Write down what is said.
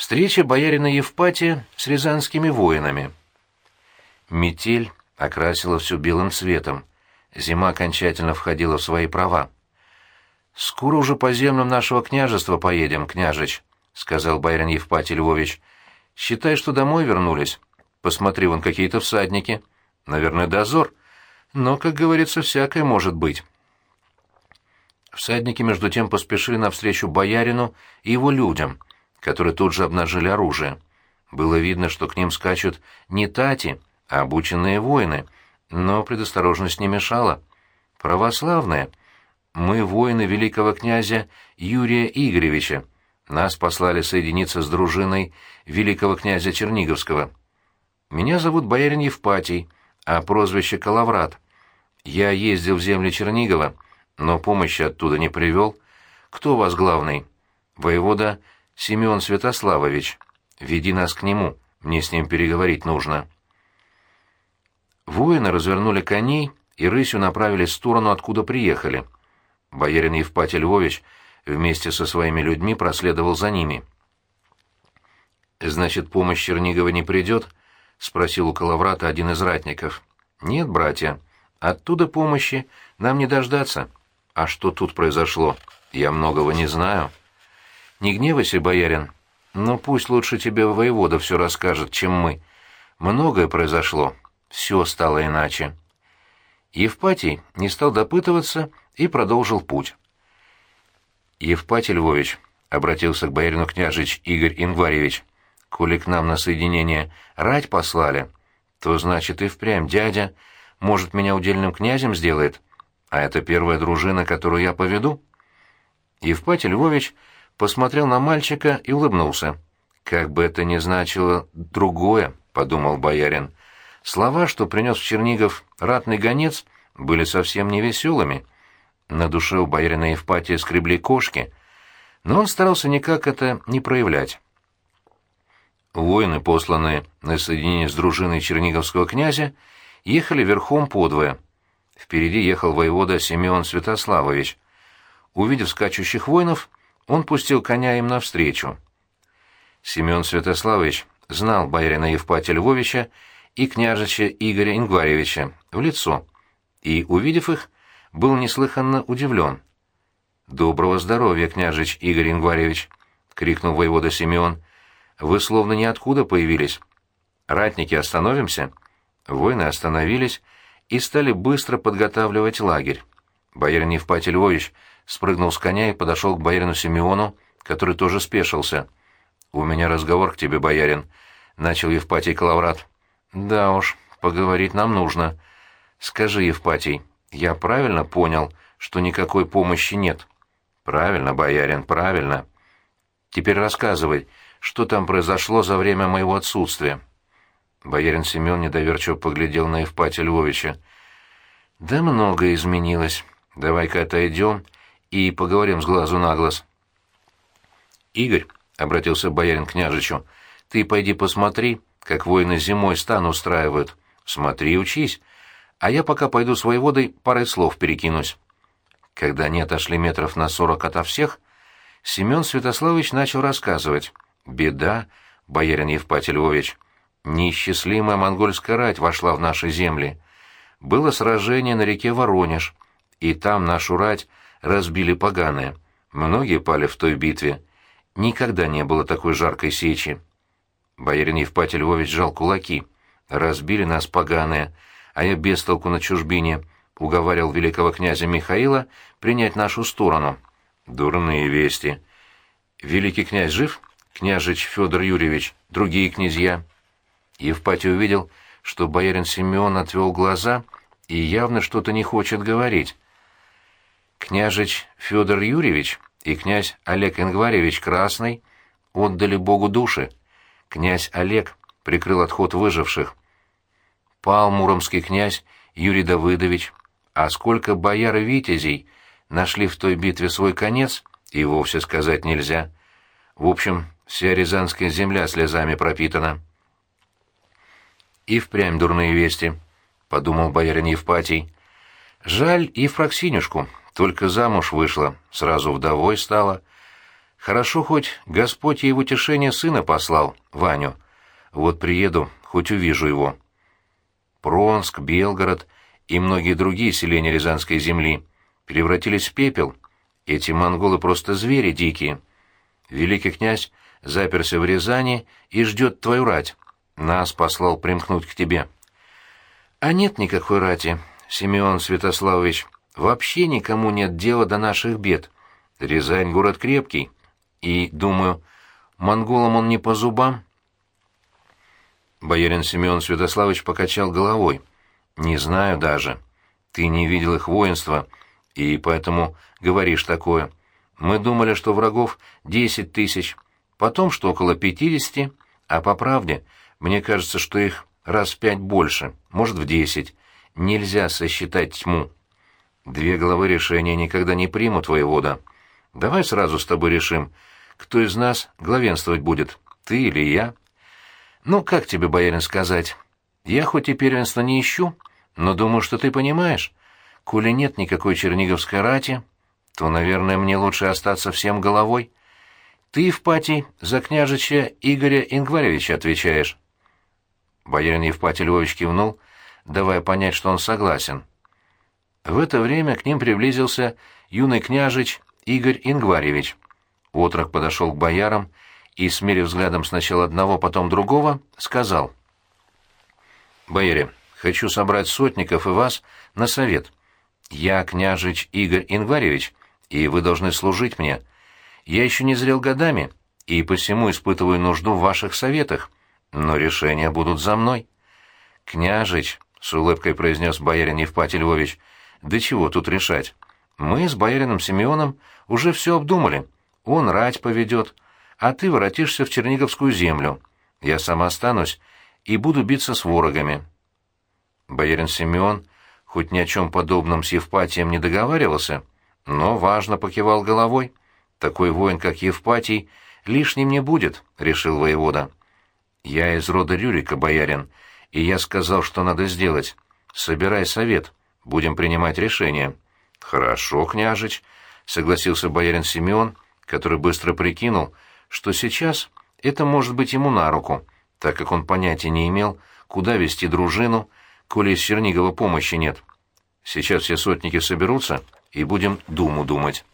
Встреча боярина Евпатия с рязанскими воинами. Метель окрасила все белым цветом. Зима окончательно входила в свои права. «Скоро уже по землям нашего княжества поедем, княжич», — сказал боярин Евпатий Львович. «Считай, что домой вернулись. Посмотри, вон какие-то всадники. Наверное, дозор. Но, как говорится, всякое может быть». Всадники, между тем, поспешили навстречу боярину и его людям — которые тут же обнажили оружие. Было видно, что к ним скачут не тати, а обученные воины, но предосторожность не мешала. Православные. Мы воины великого князя Юрия Игоревича. Нас послали соединиться с дружиной великого князя Черниговского. Меня зовут боярин Евпатий, а прозвище Калаврат. Я ездил в земли Чернигова, но помощи оттуда не привел. Кто у вас главный? Воевода Семен Святославович, веди нас к нему, мне с ним переговорить нужно». Воины развернули коней и рысью направились в сторону, откуда приехали. Боярин Евпатий Львович вместе со своими людьми проследовал за ними. «Значит, помощь Чернигова не придет?» — спросил у Калаврата один из ратников. «Нет, братья, оттуда помощи нам не дождаться. А что тут произошло, я многого не знаю». Не гневайся, боярин, но пусть лучше тебе воевода все расскажет, чем мы. Многое произошло, все стало иначе. Евпатий не стал допытываться и продолжил путь. Евпатий Львович, — обратился к боярину княжич Игорь Ингваревич, — коли к нам на соединение рать послали, то, значит, и впрямь дядя, может, меня удельным князем сделает, а это первая дружина, которую я поведу. Евпатий Львович посмотрел на мальчика и улыбнулся. «Как бы это ни значило другое», — подумал боярин. Слова, что принес в Чернигов ратный гонец, были совсем невеселыми. На душе у боярина Евпатия скребли кошки, но он старался никак это не проявлять. Воины, посланные на соединение с дружиной черниговского князя, ехали верхом подвое. Впереди ехал воевода Семен Святославович. Увидев скачущих воинов, он пустил коня им навстречу. Семен Святославович знал боярина Евпатия Львовича и княжича Игоря Ингваревича в лицо, и, увидев их, был неслыханно удивлен. «Доброго здоровья, княжич Игорь Ингваревич!» — крикнул воевода Семен. «Вы словно ниоткуда появились. Ратники, остановимся?» Воины остановились и стали быстро подготавливать лагерь. Боярин Евпатий Львович спрыгнул с коня и подошел к боярину Симеону, который тоже спешился. «У меня разговор к тебе, боярин», — начал Евпатий Калаврат. «Да уж, поговорить нам нужно. Скажи, Евпатий, я правильно понял, что никакой помощи нет?» «Правильно, боярин, правильно. Теперь рассказывай, что там произошло за время моего отсутствия?» Боярин Семен недоверчиво поглядел на Евпатия Львовича. «Да многое изменилось. Давай-ка отойдем и поговорим с глазу на глаз. «Игорь», — обратился боярин к княжичу, — «ты пойди посмотри, как воины зимой стан устраивают. Смотри учись, а я пока пойду с воеводой парой слов перекинусь». Когда они отошли метров на сорок ото всех, Семен Святославович начал рассказывать. «Беда, боярин Евпатий Львович. Неисчислимая монгольская рать вошла в наши земли. Было сражение на реке Воронеж, и там нашу рать разбили поганые. Многие пали в той битве. Никогда не было такой жаркой сечи. Боярин Евпатий Львович сжал кулаки. Разбили нас поганые, а я без толку на чужбине уговаривал великого князя Михаила принять нашу сторону. Дурные вести. Великий князь жив? Княжич Федор Юрьевич, другие князья. Евпатий увидел, что боярин Семен отвел глаза и явно что-то не хочет говорить. Княжич Федор Юрьевич и князь Олег Ингваревич Красный отдали Богу души. Князь Олег прикрыл отход выживших. Пал муромский князь Юрий Давыдович, а сколько бояр и витязей нашли в той битве свой конец, и вовсе сказать нельзя. В общем, вся рязанская земля слезами пропитана. И впрямь дурные вести, — подумал боярин Евпатий. Жаль и Фраксинюшку, только замуж вышла, сразу вдовой стала. Хорошо хоть Господь ей в утешение сына послал, Ваню. Вот приеду, хоть увижу его. Пронск, Белгород и многие другие селения Рязанской земли превратились в пепел. Эти монголы просто звери дикие. Великий князь заперся в Рязани и ждет твою рать. Нас послал примкнуть к тебе. А нет никакой рати, Семен Святославович. Вообще никому нет дела до наших бед. Рязань — город крепкий. И, думаю, монголам он не по зубам. Боярин Семен Святославович покачал головой. «Не знаю даже. Ты не видел их воинства, и поэтому говоришь такое. Мы думали, что врагов десять тысяч, потом, что около пятидесяти, а по правде, мне кажется, что их раз в пять больше, может, в десять. Нельзя сосчитать тьму. Две головы решения никогда не примут, воевода. Давай сразу с тобой решим, кто из нас главенствовать будет, ты или я. Ну, как тебе, боярин, сказать? Я хоть и первенства не ищу, но думаю, что ты понимаешь. Коли нет никакой черниговской рати, то, наверное, мне лучше остаться всем головой. Ты, Евпатий, за княжича Игоря Ингваревича отвечаешь. Боярин Евпатий Львович кивнул, давая понять, что он согласен. В это время к ним приблизился юный княжич Игорь Ингваревич. Отрок подошел к боярам и, смерив взглядом сначала одного, потом другого, сказал. «Бояре, хочу собрать сотников и вас на совет. Я княжич Игорь Ингваревич, и вы должны служить мне. Я еще не зрел годами, и посему испытываю нужду в ваших советах, но решения будут за мной». «Княжич», — с улыбкой произнес боярин Евпатий Львович, — «да чего тут решать? Мы с боярином Симеоном уже все обдумали» он рать поведет, а ты воротишься в Черниговскую землю. Я сам останусь и буду биться с ворогами». Боярин Семен хоть ни о чем подобном с Евпатием не договаривался, но важно покивал головой. «Такой воин, как Евпатий, лишним не будет», — решил воевода. «Я из рода Рюрика, боярин, и я сказал, что надо сделать. Собирай совет, будем принимать решение». «Хорошо, княжич», — согласился боярин Семен, — который быстро прикинул, что сейчас это может быть ему на руку, так как он понятия не имел, куда вести дружину, коли из Чернигова помощи нет. Сейчас все сотники соберутся, и будем думу думать.